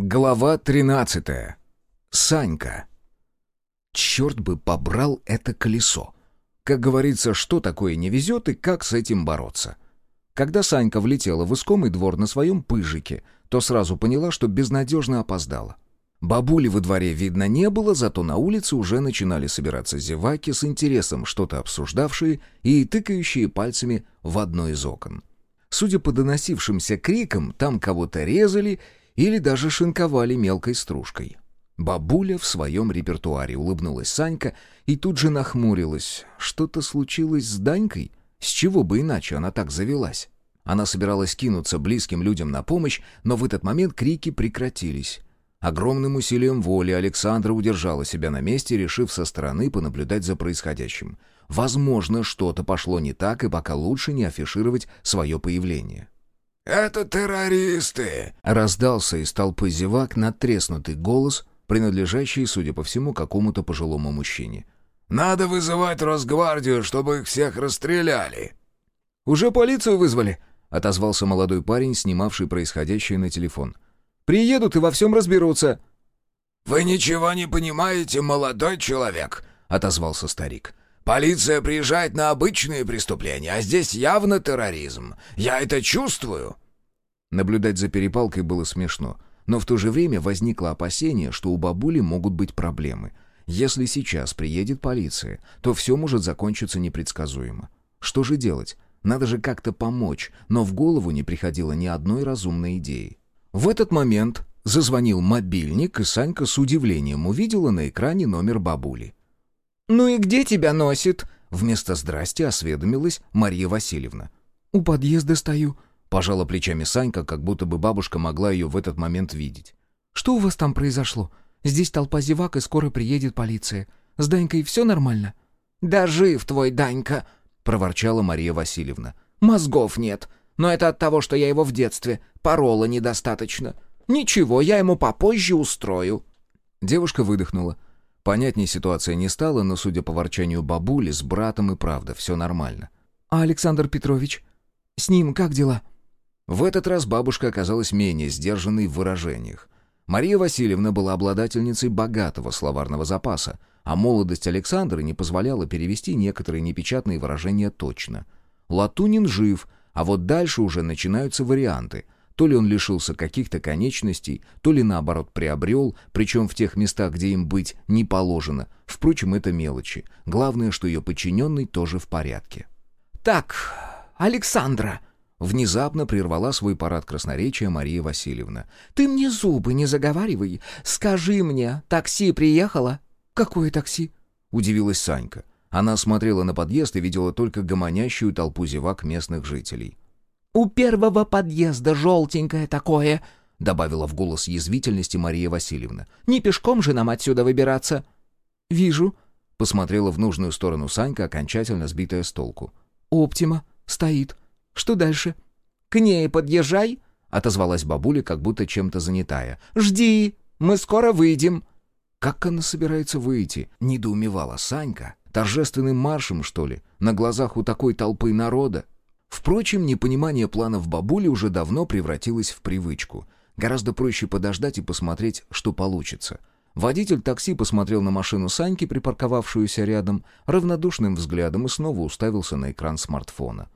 Глава 13. Санька. Черт бы побрал это колесо. Как говорится, что такое не везет и как с этим бороться. Когда Санька влетела в искомый двор на своем пыжике, то сразу поняла, что безнадежно опоздала. Бабули во дворе видно не было, зато на улице уже начинали собираться зеваки с интересом, что-то обсуждавшие и тыкающие пальцами в одно из окон. Судя по доносившимся крикам, там кого-то резали или даже шинковали мелкой стружкой. Бабуля в своем репертуаре улыбнулась Санька и тут же нахмурилась. Что-то случилось с Данькой? С чего бы иначе она так завелась? Она собиралась кинуться близким людям на помощь, но в этот момент крики прекратились. Огромным усилием воли Александра удержала себя на месте, решив со стороны понаблюдать за происходящим. Возможно, что-то пошло не так, и пока лучше не афишировать свое появление. «Это террористы!» — раздался из толпы зевак надтреснутый голос, принадлежащий, судя по всему, какому-то пожилому мужчине. «Надо вызывать Росгвардию, чтобы их всех расстреляли!» «Уже полицию вызвали?» — отозвался молодой парень, снимавший происходящее на телефон. «Приедут и во всем разберутся!» «Вы ничего не понимаете, молодой человек!» — отозвался старик. Полиция приезжает на обычные преступления, а здесь явно терроризм. Я это чувствую». Наблюдать за перепалкой было смешно, но в то же время возникло опасение, что у бабули могут быть проблемы. Если сейчас приедет полиция, то все может закончиться непредсказуемо. Что же делать? Надо же как-то помочь, но в голову не приходило ни одной разумной идеи. В этот момент зазвонил мобильник, и Санька с удивлением увидела на экране номер бабули. «Ну и где тебя носит?» Вместо «здрасти» осведомилась Мария Васильевна. «У подъезда стою», — пожала плечами Санька, как будто бы бабушка могла ее в этот момент видеть. «Что у вас там произошло? Здесь толпа зевак, и скоро приедет полиция. С Данькой все нормально?» «Да жив твой Данька», — проворчала Мария Васильевна. «Мозгов нет. Но это от того, что я его в детстве порола недостаточно. Ничего, я ему попозже устрою». Девушка выдохнула. Понятней ситуация не стала, но, судя по ворчанию бабули, с братом и правда все нормально. «А Александр Петрович? С ним как дела?» В этот раз бабушка оказалась менее сдержанной в выражениях. Мария Васильевна была обладательницей богатого словарного запаса, а молодость Александра не позволяла перевести некоторые непечатные выражения точно. Латунин жив, а вот дальше уже начинаются варианты — то ли он лишился каких-то конечностей, то ли наоборот приобрел, причем в тех местах, где им быть не положено. Впрочем, это мелочи. Главное, что ее подчиненный тоже в порядке. «Так, Александра!» Внезапно прервала свой парад красноречия Мария Васильевна. «Ты мне зубы не заговаривай. Скажи мне, такси приехало?» «Какое такси?» — удивилась Санька. Она смотрела на подъезд и видела только гомонящую толпу зевак местных жителей. «У первого подъезда желтенькое такое», — добавила в голос язвительности Мария Васильевна. «Не пешком же нам отсюда выбираться». «Вижу», — посмотрела в нужную сторону Санька, окончательно сбитая с толку. «Оптима. Стоит. Что дальше?» «К ней подъезжай», — отозвалась бабуля, как будто чем-то занятая. «Жди, мы скоро выйдем». «Как она собирается выйти?» — недоумевала Санька. «Торжественным маршем, что ли? На глазах у такой толпы народа?» Впрочем, непонимание планов бабули уже давно превратилось в привычку. Гораздо проще подождать и посмотреть, что получится. Водитель такси посмотрел на машину Саньки, припарковавшуюся рядом, равнодушным взглядом и снова уставился на экран смартфона.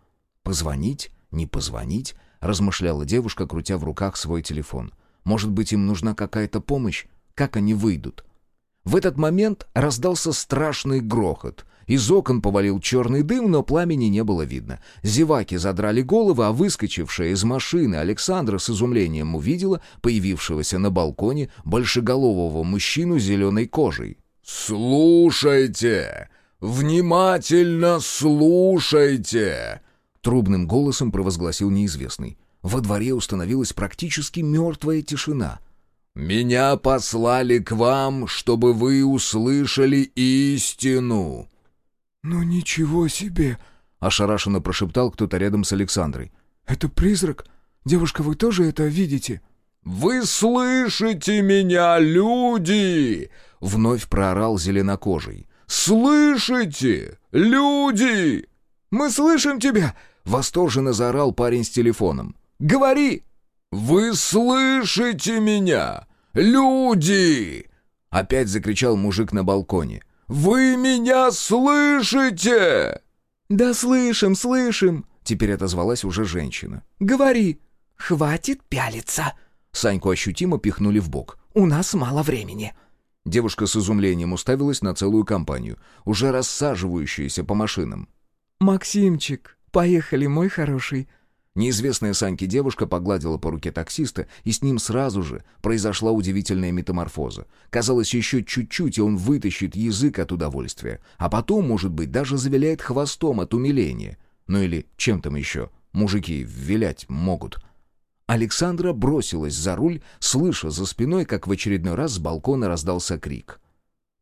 «Позвонить? Не позвонить?» — размышляла девушка, крутя в руках свой телефон. «Может быть, им нужна какая-то помощь? Как они выйдут?» В этот момент раздался страшный грохот. Из окон повалил черный дым, но пламени не было видно. Зеваки задрали головы, а выскочившая из машины Александра с изумлением увидела появившегося на балконе большеголового мужчину с зеленой кожей. «Слушайте! Внимательно слушайте!» Трубным голосом провозгласил неизвестный. Во дворе установилась практически мертвая тишина — «Меня послали к вам, чтобы вы услышали истину. «Ну ничего себе!» — ошарашенно прошептал кто-то рядом с Александрой. «Это призрак? Девушка, вы тоже это видите?» «Вы слышите меня, люди!» — вновь проорал зеленокожий. «Слышите, люди!» «Мы слышим тебя!» — восторженно заорал парень с телефоном. «Говори!» «Вы слышите меня? Люди!» Опять закричал мужик на балконе. «Вы меня слышите?» «Да слышим, слышим!» Теперь отозвалась уже женщина. «Говори!» «Хватит пялиться!» Саньку ощутимо пихнули в бок. «У нас мало времени!» Девушка с изумлением уставилась на целую компанию, уже рассаживающуюся по машинам. «Максимчик, поехали, мой хороший!» Неизвестная Саньке девушка погладила по руке таксиста, и с ним сразу же произошла удивительная метаморфоза. Казалось, еще чуть-чуть, и он вытащит язык от удовольствия, а потом, может быть, даже завиляет хвостом от умиления. Ну или чем там еще мужики вилять могут. Александра бросилась за руль, слыша за спиной, как в очередной раз с балкона раздался крик.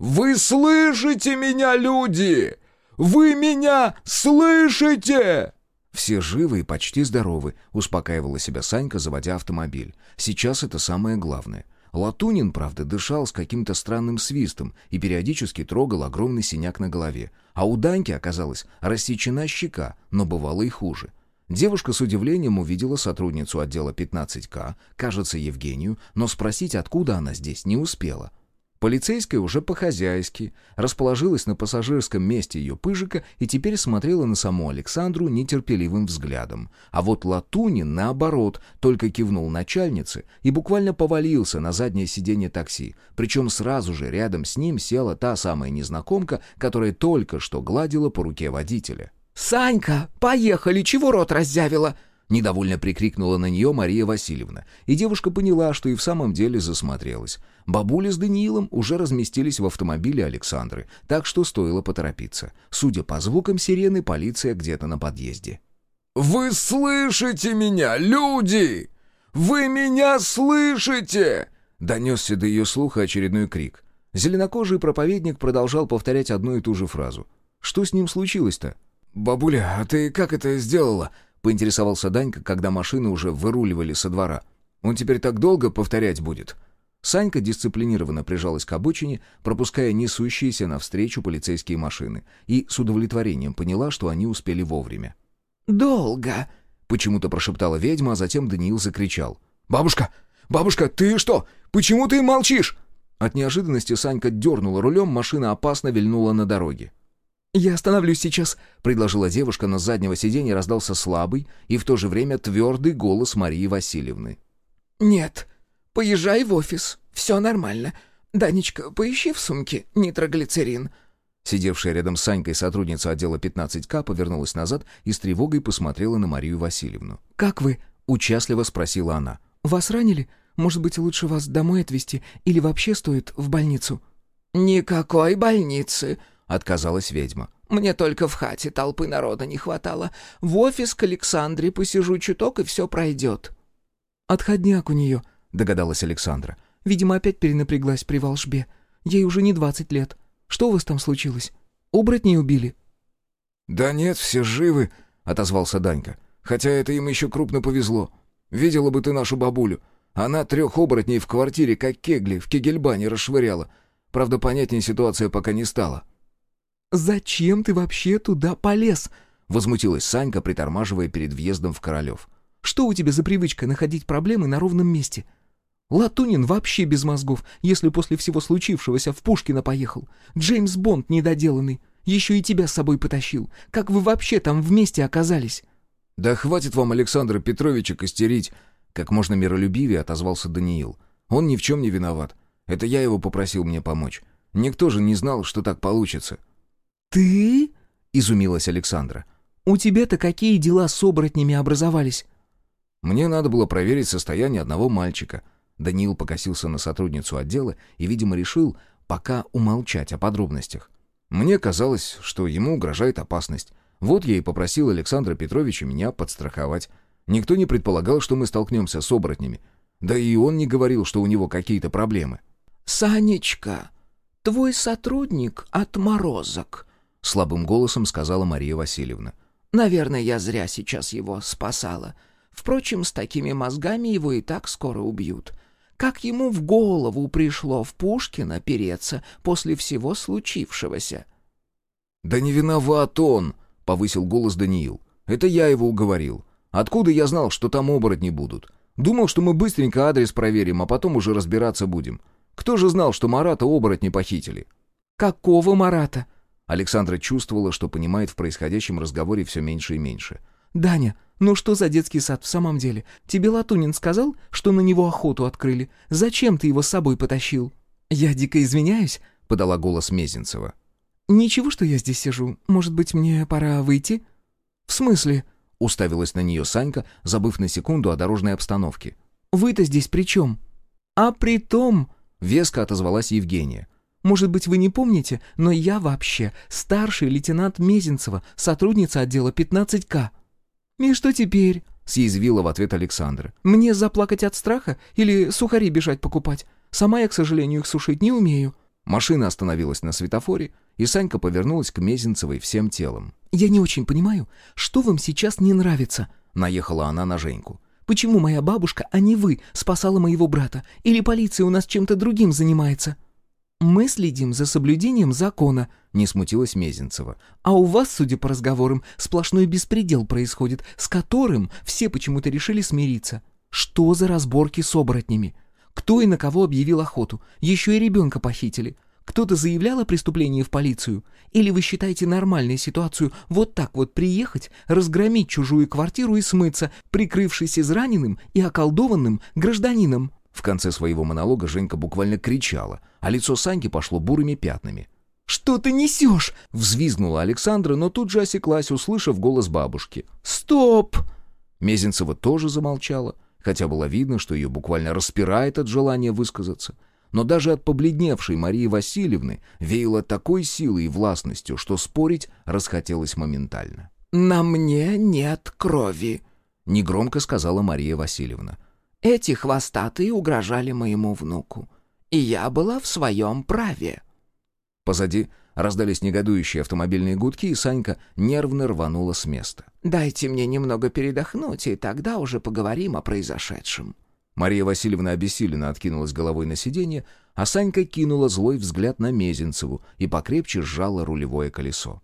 «Вы слышите меня, люди? Вы меня слышите?» «Все живы и почти здоровы», — успокаивала себя Санька, заводя автомобиль. «Сейчас это самое главное». Латунин, правда, дышал с каким-то странным свистом и периодически трогал огромный синяк на голове. А у Даньки оказалась рассечена щека, но бывало и хуже. Девушка с удивлением увидела сотрудницу отдела 15К, кажется, Евгению, но спросить, откуда она здесь, не успела. Полицейская уже по-хозяйски расположилась на пассажирском месте ее пыжика и теперь смотрела на саму Александру нетерпеливым взглядом. А вот Латунин, наоборот, только кивнул начальнице и буквально повалился на заднее сиденье такси. Причем сразу же рядом с ним села та самая незнакомка, которая только что гладила по руке водителя. «Санька, поехали, чего рот раззявила?» Недовольно прикрикнула на нее Мария Васильевна, и девушка поняла, что и в самом деле засмотрелась. Бабуля с Даниилом уже разместились в автомобиле Александры, так что стоило поторопиться. Судя по звукам сирены, полиция где-то на подъезде. «Вы слышите меня, люди? Вы меня слышите?» Донесся до ее слуха очередной крик. Зеленокожий проповедник продолжал повторять одну и ту же фразу. «Что с ним случилось-то?» «Бабуля, а ты как это сделала?» — поинтересовался Данька, когда машины уже выруливали со двора. «Он теперь так долго повторять будет?» Санька дисциплинированно прижалась к обочине, пропуская несущиеся навстречу полицейские машины, и с удовлетворением поняла, что они успели вовремя. «Долго!» — почему-то прошептала ведьма, а затем Даниил закричал. «Бабушка! Бабушка, ты что? Почему ты молчишь?» От неожиданности Санька дернула рулем, машина опасно вильнула на дороге. «Я остановлюсь сейчас», — предложила девушка, но с заднего сиденья раздался слабый и в то же время твердый голос Марии Васильевны. «Нет, поезжай в офис, все нормально. Данечка, поищи в сумке нитроглицерин». Сидевшая рядом с Санькой сотрудница отдела 15К повернулась назад и с тревогой посмотрела на Марию Васильевну. «Как вы?» — участливо спросила она. «Вас ранили? Может быть, лучше вас домой отвезти или вообще стоит в больницу?» «Никакой больницы», отказалась ведьма. «Мне только в хате толпы народа не хватало. В офис к Александре посижу чуток, и все пройдет». «Отходняк у нее», — догадалась Александра. «Видимо, опять перенапряглась при волшбе. Ей уже не двадцать лет. Что у вас там случилось? Оборотней убили?» «Да нет, все живы», — отозвался Данька. «Хотя это им еще крупно повезло. Видела бы ты нашу бабулю. Она трех оборотней в квартире, как кегли, в кегельбане расшвыряла. Правда, понятнее ситуация пока не стала». «Зачем ты вообще туда полез?» — возмутилась Санька, притормаживая перед въездом в Королев. «Что у тебя за привычка находить проблемы на ровном месте? Латунин вообще без мозгов, если после всего случившегося в Пушкина поехал. Джеймс Бонд недоделанный. Еще и тебя с собой потащил. Как вы вообще там вместе оказались?» «Да хватит вам Александра Петровича костерить!» Как можно миролюбивее отозвался Даниил. «Он ни в чем не виноват. Это я его попросил мне помочь. Никто же не знал, что так получится». «Ты?» — изумилась Александра. «У тебя-то какие дела с оборотнями образовались?» «Мне надо было проверить состояние одного мальчика». Даниил покосился на сотрудницу отдела и, видимо, решил пока умолчать о подробностях. «Мне казалось, что ему угрожает опасность. Вот я и попросил Александра Петровича меня подстраховать. Никто не предполагал, что мы столкнемся с оборотнями. Да и он не говорил, что у него какие-то проблемы». «Санечка, твой сотрудник отморозок», — слабым голосом сказала Мария Васильевна. «Наверное, я зря сейчас его спасала. Впрочем, с такими мозгами его и так скоро убьют. Как ему в голову пришло в Пушкина переться после всего случившегося?» «Да не виноват он!» — повысил голос Даниил. «Это я его уговорил. Откуда я знал, что там оборотни будут? Думал, что мы быстренько адрес проверим, а потом уже разбираться будем. Кто же знал, что Марата оборотни похитили?» «Какого Марата?» Александра чувствовала, что понимает в происходящем разговоре все меньше и меньше. «Даня, ну что за детский сад в самом деле? Тебе Латунин сказал, что на него охоту открыли? Зачем ты его с собой потащил?» «Я дико извиняюсь», — подала голос Мезенцева. «Ничего, что я здесь сижу. Может быть, мне пора выйти?» «В смысле?» — уставилась на нее Санька, забыв на секунду о дорожной обстановке. «Вы-то здесь при чем?» «А при том...» — веско отозвалась Евгения. «Может быть, вы не помните, но я вообще старший лейтенант Мезенцева, сотрудница отдела 15К». «И что теперь?» — съязвила в ответ Александра. «Мне заплакать от страха или сухари бежать покупать? Сама я, к сожалению, их сушить не умею». Машина остановилась на светофоре, и Санька повернулась к Мезенцевой всем телом. «Я не очень понимаю, что вам сейчас не нравится?» — наехала она на Женьку. «Почему моя бабушка, а не вы, спасала моего брата? Или полиция у нас чем-то другим занимается?» «Мы следим за соблюдением закона», — не смутилась Мезенцева. «А у вас, судя по разговорам, сплошной беспредел происходит, с которым все почему-то решили смириться. Что за разборки с оборотнями? Кто и на кого объявил охоту? Еще и ребенка похитили. Кто-то заявлял о преступлении в полицию? Или вы считаете нормальной ситуацию вот так вот приехать, разгромить чужую квартиру и смыться, прикрывшись израненным и околдованным гражданином?» В конце своего монолога Женька буквально кричала, а лицо Саньки пошло бурыми пятнами. «Что ты несешь?» — взвизгнула Александра, но тут же осеклась, услышав голос бабушки. «Стоп!» Мезенцева тоже замолчала, хотя было видно, что ее буквально распирает от желания высказаться. Но даже от побледневшей Марии Васильевны веяло такой силой и властностью, что спорить расхотелось моментально. «На мне нет крови», — негромко сказала Мария Васильевна. Эти хвостатые угрожали моему внуку, и я была в своем праве». Позади раздались негодующие автомобильные гудки, и Санька нервно рванула с места. «Дайте мне немного передохнуть, и тогда уже поговорим о произошедшем». Мария Васильевна обессиленно откинулась головой на сиденье, а Санька кинула злой взгляд на Мезенцеву и покрепче сжала рулевое колесо.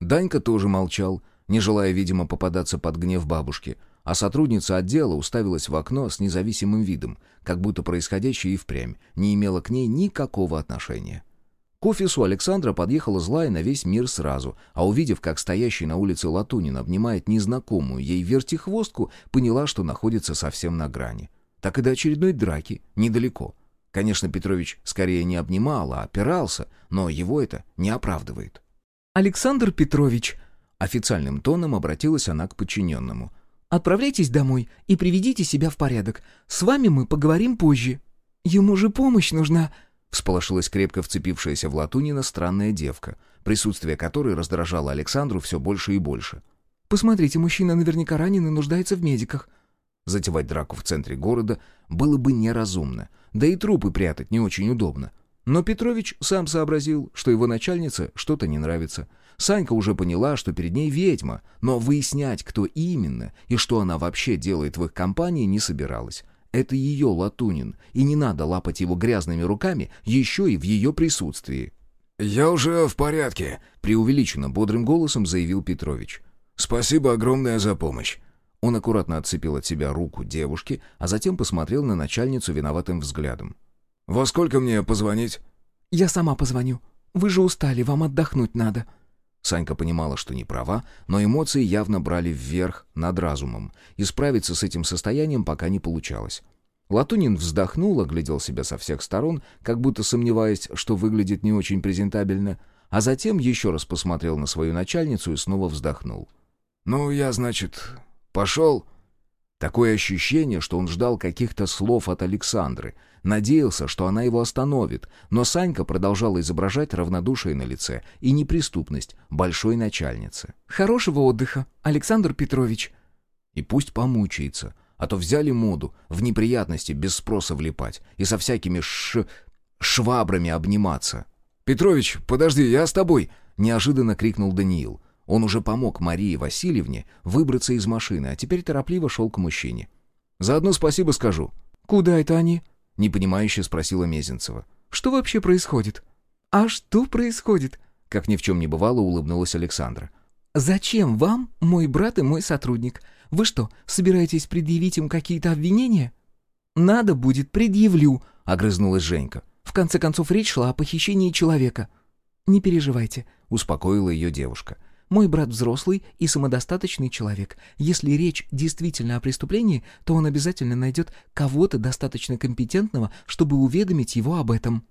Данька тоже молчал, не желая, видимо, попадаться под гнев бабушки, а сотрудница отдела уставилась в окно с независимым видом, как будто происходящее и впрямь не имело к ней никакого отношения. К офису Александра подъехала злая на весь мир сразу, а увидев, как стоящий на улице Латунин обнимает незнакомую ей вертихвостку, поняла, что находится совсем на грани. Так и до очередной драки недалеко. Конечно, Петрович скорее не обнимал, а опирался, но его это не оправдывает. «Александр Петрович», — официальным тоном обратилась она к подчиненному — Отправляйтесь домой и приведите себя в порядок. С вами мы поговорим позже. Ему же помощь нужна». Всполошилась крепко вцепившаяся в Латунина странная девка, присутствие которой раздражало Александру все больше и больше. «Посмотрите, мужчина наверняка ранен и нуждается в медиках». Затевать драку в центре города было бы неразумно, да и трупы прятать не очень удобно. Но Петрович сам сообразил, что его начальнице что-то не нравится — Санька уже поняла, что перед ней ведьма, но выяснять, кто именно и что она вообще делает в их компании, не собиралась. Это ее Латунин, и не надо лапать его грязными руками еще и в ее присутствии. «Я уже в порядке», — преувеличенно бодрым голосом заявил Петрович. «Спасибо огромное за помощь». Он аккуратно отцепил от себя руку девушки, а затем посмотрел на начальницу виноватым взглядом. «Во сколько мне позвонить?» «Я сама позвоню. Вы же устали, вам отдохнуть надо», Санька понимала, что не права, но эмоции явно брали вверх над разумом, и справиться с этим состоянием пока не получалось. Латунин вздохнул, оглядел себя со всех сторон, как будто сомневаясь, что выглядит не очень презентабельно, а затем еще раз посмотрел на свою начальницу и снова вздохнул. «Ну, я, значит, пошел...» Такое ощущение, что он ждал каких-то слов от Александры, надеялся, что она его остановит, но Санька продолжала изображать равнодушие на лице и неприступность большой начальницы. «Хорошего отдыха, Александр Петрович!» И пусть помучается, а то взяли моду в неприятности без спроса влипать и со всякими ш... швабрами обниматься. «Петрович, подожди, я с тобой!» — неожиданно крикнул Даниил. Он уже помог Марии Васильевне выбраться из машины, а теперь торопливо шел к мужчине. «Заодно спасибо скажу». «Куда это они?» — непонимающе спросила Мезенцева. «Что вообще происходит?» «А что происходит?» Как ни в чем не бывало, улыбнулась Александра. «Зачем вам мой брат и мой сотрудник? Вы что, собираетесь предъявить им какие-то обвинения?» «Надо будет, предъявлю», — огрызнулась Женька. «В конце концов, речь шла о похищении человека». «Не переживайте», — успокоила ее девушка. «Мой брат взрослый и самодостаточный человек. Если речь действительно о преступлении, то он обязательно найдет кого-то достаточно компетентного, чтобы уведомить его об этом».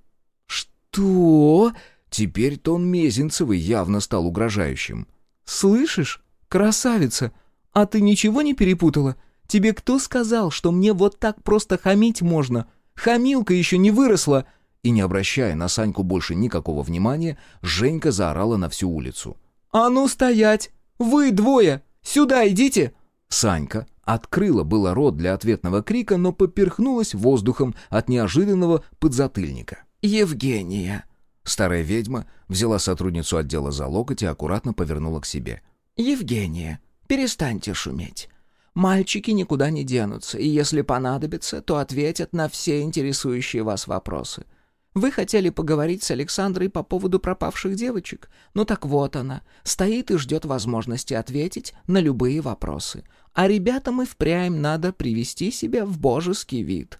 «Что?» Теперь тон Мезенцевой явно стал угрожающим. «Слышишь, красавица, а ты ничего не перепутала? Тебе кто сказал, что мне вот так просто хамить можно? Хамилка еще не выросла!» И не обращая на Саньку больше никакого внимания, Женька заорала на всю улицу. «А ну стоять! Вы двое! Сюда идите!» Санька открыла было рот для ответного крика, но поперхнулась воздухом от неожиданного подзатыльника. «Евгения!» Старая ведьма взяла сотрудницу отдела за локоть и аккуратно повернула к себе. «Евгения, перестаньте шуметь. Мальчики никуда не денутся, и если понадобится, то ответят на все интересующие вас вопросы. Вы хотели поговорить с Александрой по поводу пропавших девочек? Ну так вот она, стоит и ждет возможности ответить на любые вопросы. А ребятам и впрямь надо привести себя в божеский вид».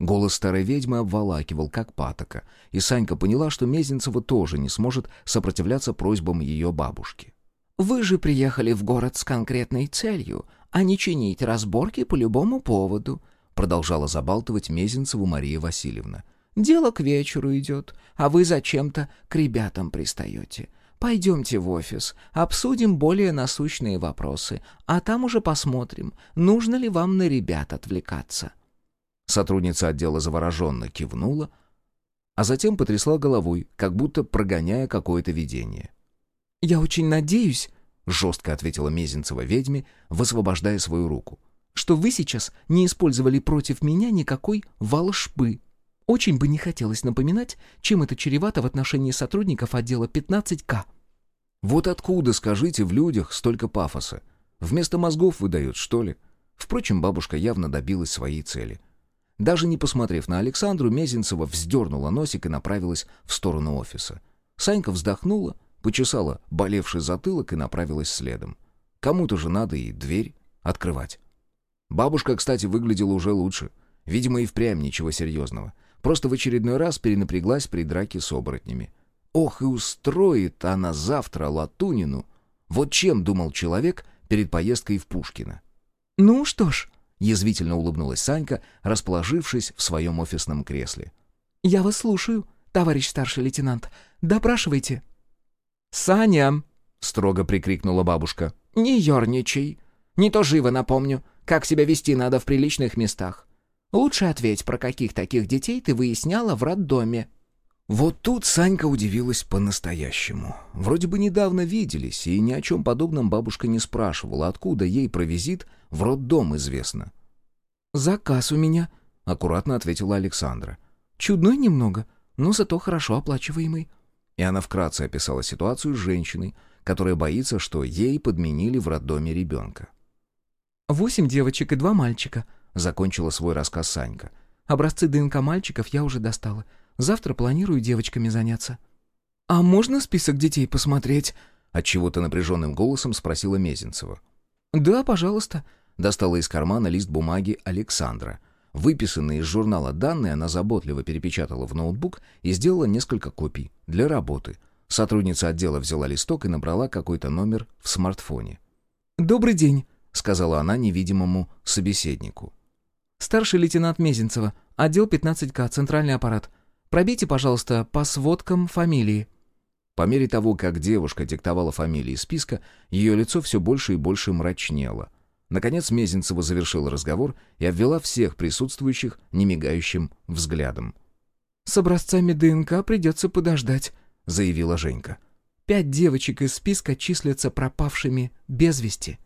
Голос старой ведьмы обволакивал, как патока, и Санька поняла, что Мезенцева тоже не сможет сопротивляться просьбам ее бабушки. «Вы же приехали в город с конкретной целью, а не чинить разборки по любому поводу», продолжала забалтывать Мезенцеву Мария Васильевна. «Дело к вечеру идет, а вы зачем-то к ребятам пристаете. Пойдемте в офис, обсудим более насущные вопросы, а там уже посмотрим, нужно ли вам на ребят отвлекаться». Сотрудница отдела завороженно кивнула, а затем потрясла головой, как будто прогоняя какое-то видение. «Я очень надеюсь», — жестко ответила Мезенцева ведьме, высвобождая свою руку, «что вы сейчас не использовали против меня никакой волшбы. Очень бы не хотелось напоминать, чем это чревато в отношении сотрудников отдела 15К». «Вот откуда, скажите, в людях столько пафоса? Вместо мозгов выдают, что ли?» Впрочем, бабушка явно добилась своей цели. Даже не посмотрев на Александру, Мезенцева вздернула носик и направилась в сторону офиса. Санька вздохнула, почесала болевший затылок и направилась следом. Кому-то же надо и дверь открывать. Бабушка, кстати, выглядела уже лучше. Видимо, и впрямь ничего серьезного. Просто в очередной раз перенапряглась при драке с оборотнями. Ох, и устроит она завтра Латунину. Вот чем думал человек перед поездкой в Пушкино. «Ну что ж», — язвительно улыбнулась Санька, расположившись в своем офисном кресле. «Я вас слушаю, товарищ старший лейтенант. Допрашивайте». «Саня!» — строго прикрикнула бабушка. «Не ерничай. Не то живо напомню, как себя вести надо в приличных местах. Лучше ответь, про каких таких детей ты выясняла в роддоме». Вот тут Санька удивилась по-настоящему. Вроде бы недавно виделись, и ни о чем подобном бабушка не спрашивала, откуда ей про визит в роддом известно. «Заказ у меня», — аккуратно ответила Александра. «Чудной немного, но зато хорошо оплачиваемый». И она вкратце описала ситуацию с женщиной, которая боится, что ей подменили в роддоме ребенка. «Восемь девочек и два мальчика», — закончила свой рассказ Санька. «Образцы ДНК мальчиков я уже достала. Завтра планирую девочками заняться». «А можно список детей посмотреть?» Отчего-то напряженным голосом спросила Мезенцева. «Да, пожалуйста», — достала из кармана лист бумаги Александра. Выписанные из журнала данные она заботливо перепечатала в ноутбук и сделала несколько копий для работы. Сотрудница отдела взяла листок и набрала какой-то номер в смартфоне. «Добрый день», — сказала она невидимому собеседнику. «Старший лейтенант Мезенцева, отдел 15К, центральный аппарат. Пробейте, пожалуйста, по сводкам фамилии». По мере того, как девушка диктовала фамилии списка, ее лицо все больше и больше мрачнело. Наконец Мезенцева завершила разговор и обвела всех присутствующих немигающим взглядом. «С образцами ДНК придется подождать», — заявила Женька. «Пять девочек из списка числятся пропавшими без вести.